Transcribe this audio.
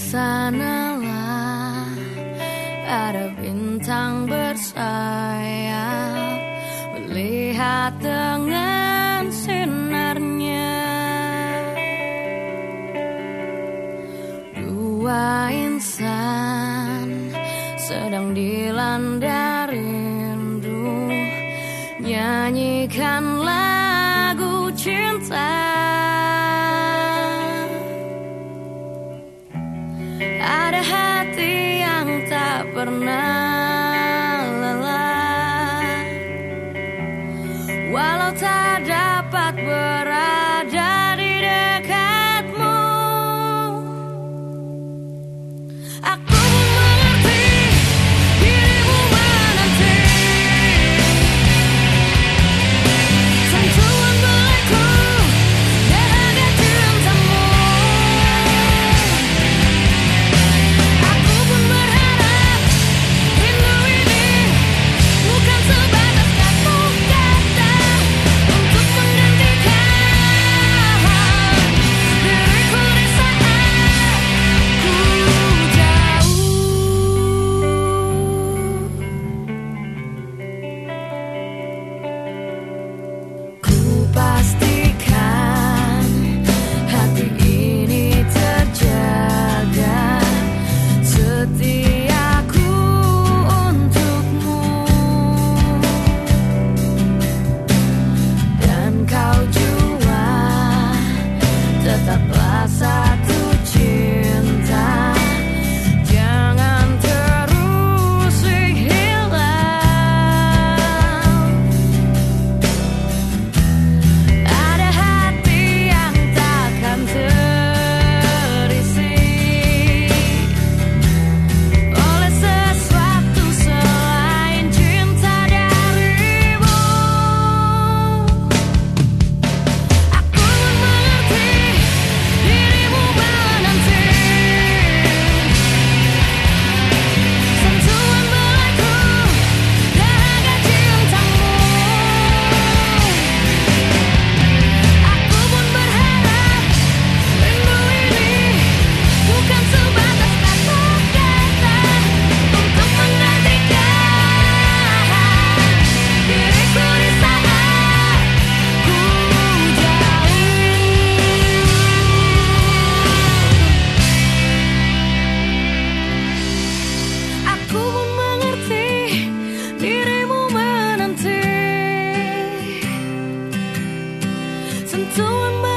sanalah ada bintang bersayap melihat dengan sinarnya. Dua insan sedang dilanda rindu nyanyikan lagu cinta hati yang tak pernah lelah. Walau tak dapat berada tentuan